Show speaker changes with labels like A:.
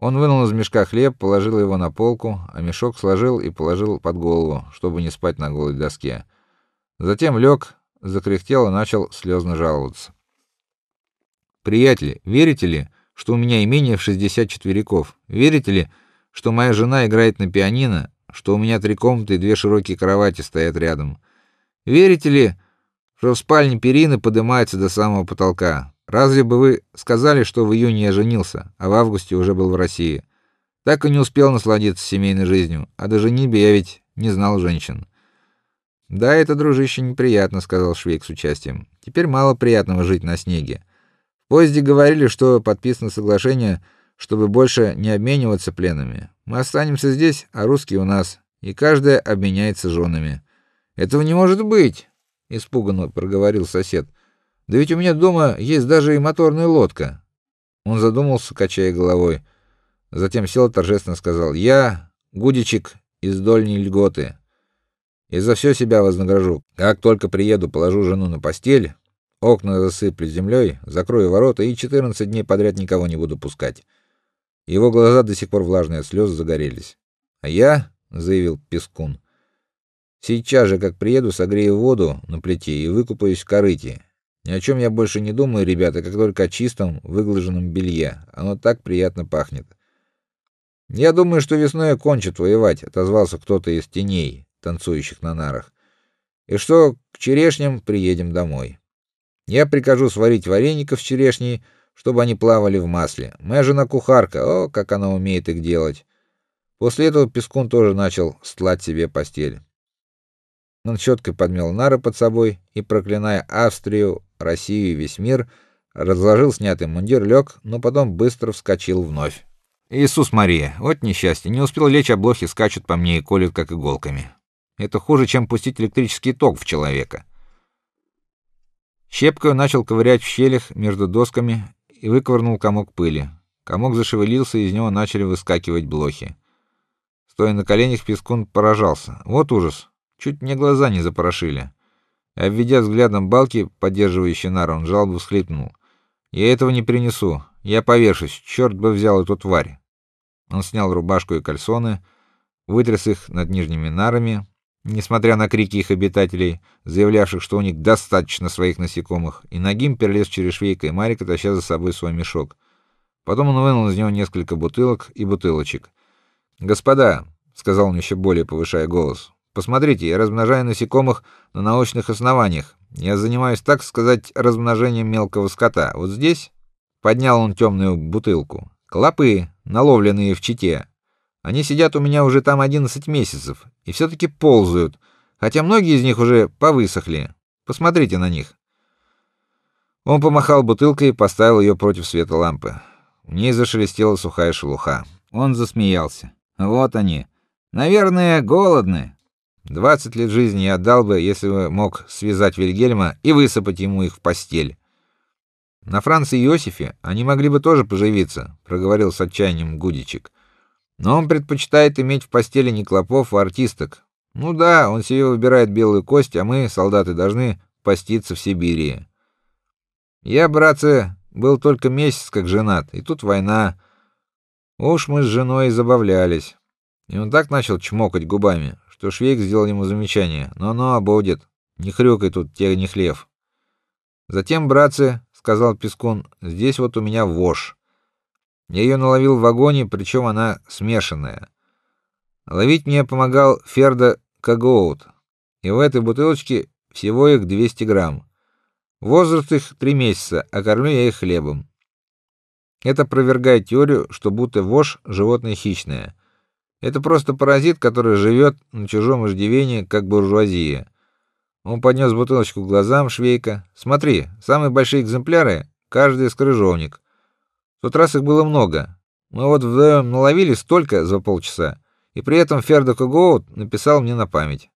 A: Он вынул из мешка хлеб, положил его на полку, а мешок сложил и положил под голову, чтобы не спать на голой доске. Затем лег, закряхтел и начал слезно жаловаться. Приятели, верите ли, что у меня имение в 60 четвериков? Верите ли, что моя жена играет на пианино, что у меня три комнаты и две широкие кровати стоят рядом? Верите ли, что в спальне перины поднимаются до самого потолка? Разве бы вы сказали, что в июне я женился, а в августе уже был в России? Так и не успел насладиться семейной жизнью, а до женитьбы я ведь не знал женщин. Да, это, дружище, неприятно, сказал Швейк с участием. Теперь мало приятного жить на снеге. В поезде говорили, что подписано соглашение, чтобы больше не обмениваться пленными. Мы останемся здесь, а русские у нас, и каждая обменяется женами. Этого не может быть, испуганно проговорил сосед. Да ведь у меня дома есть даже и моторная лодка. Он задумался, качая головой. Затем сел и торжественно сказал: "Я Гудичек из Дольней Льготы. И за все себя вознагражу. Как только приеду, положу жену на постель, окна засыплю землей, закрою ворота и 14 дней подряд никого не буду пускать". Его глаза до сих пор влажные от слез загорелись. "А я", заявил Пескун, "сейчас же, как приеду, согрею воду на плите и выкупаюсь в корыте. Ни о чем я больше не думаю, ребята, как только о чистом, выглаженном белье. Оно так приятно пахнет. Я думаю, что весной кончат воевать, отозвался кто-то из теней, танцующих на нарах. И что к черешням приедем домой. Я прикажу сварить вареников с черешней, чтобы они плавали в масле. Моя жена кухарка, о, как она умеет их делать. После этого Пескун тоже начал стлать себе постель. Он щеткой подмел нары под собой и, проклиная Австрию, Россию и весь мир, разложил снятый мундир, лег, но потом быстро вскочил вновь. Иисус Мария, вот несчастье, не успел лечь, а блохи скачут по мне и колют как иголками. Это хуже, чем пустить электрический ток в человека. Щепкой начал ковырять в щелях между досками и выковырнул комок пыли. Комок зашевелился, и из него начали выскакивать блохи. Стоя на коленях, Пескун поражался. Вот ужас. Чуть мне глаза не запорошили. Обведя взглядом балки, поддерживающие нару, он жалобно всхлипнул. Я этого не принесу. Я повешусь. Черт бы взял эту тварь. Он снял рубашку и кальсоны, вытряс их над нижними нарами, несмотря на крики их обитателей, заявлявших, что у них достаточно своих насекомых, и нагим перелез через швейка и Марика, таща за собой свой мешок. Потом он вынул из него несколько бутылок и бутылочек. "Господа", сказал он еще более повышая голос. Посмотрите, я размножаю насекомых на научных основаниях. Я занимаюсь, так сказать, размножением мелкого скота. Вот здесь поднял он темную бутылку. Клопы, наловленные в Чите. Они сидят у меня уже там 11 месяцев и все таки ползают, хотя многие из них уже повысохли. Посмотрите на них. Он помахал бутылкой и поставил ее против света лампы. В ней зашелестела сухая шелуха. Он засмеялся. Вот они. Наверное, голодны. Двадцать лет жизни я отдал бы, если бы мог связать Вильгельма и высыпать ему их в постель. На Франции Иосифе они могли бы тоже поживиться, проговорил с отчаянием Гудичек. Но он предпочитает иметь в постели не клопов, а артисток. Ну да, он себе выбирает белую кость, а мы, солдаты, должны поститься в Сибири. Я, братцы, был только месяц как женат, и тут война. Уж мы с женой забавлялись. И он так начал чмокать губами, что Швейк сделал ему замечание: "Ну-ну, ободит. Не хрюкай тут, тебе не хлев". Затем, братцы, сказал Пескун: "Здесь вот у меня вож. Я ее наловил в вагоне, причем она смешанная. Ловить мне помогал Ферда Кагоут. И в этой бутылочке всего их 200 грамм. Возраст их три месяца, а кормлю я их хлебом. Это опровергает теорию, что будто вож животное хищное. Это просто паразит, который живет на чужом иждивении, как буржуазия. Он поднес бутылочку к глазам Швейка. Смотри, самые большие экземпляры, каждый из крыжовник. В тот раз их было много. Мы вот вдвоем наловили столько за полчаса, и при этом Фердо Гоут написал мне на память.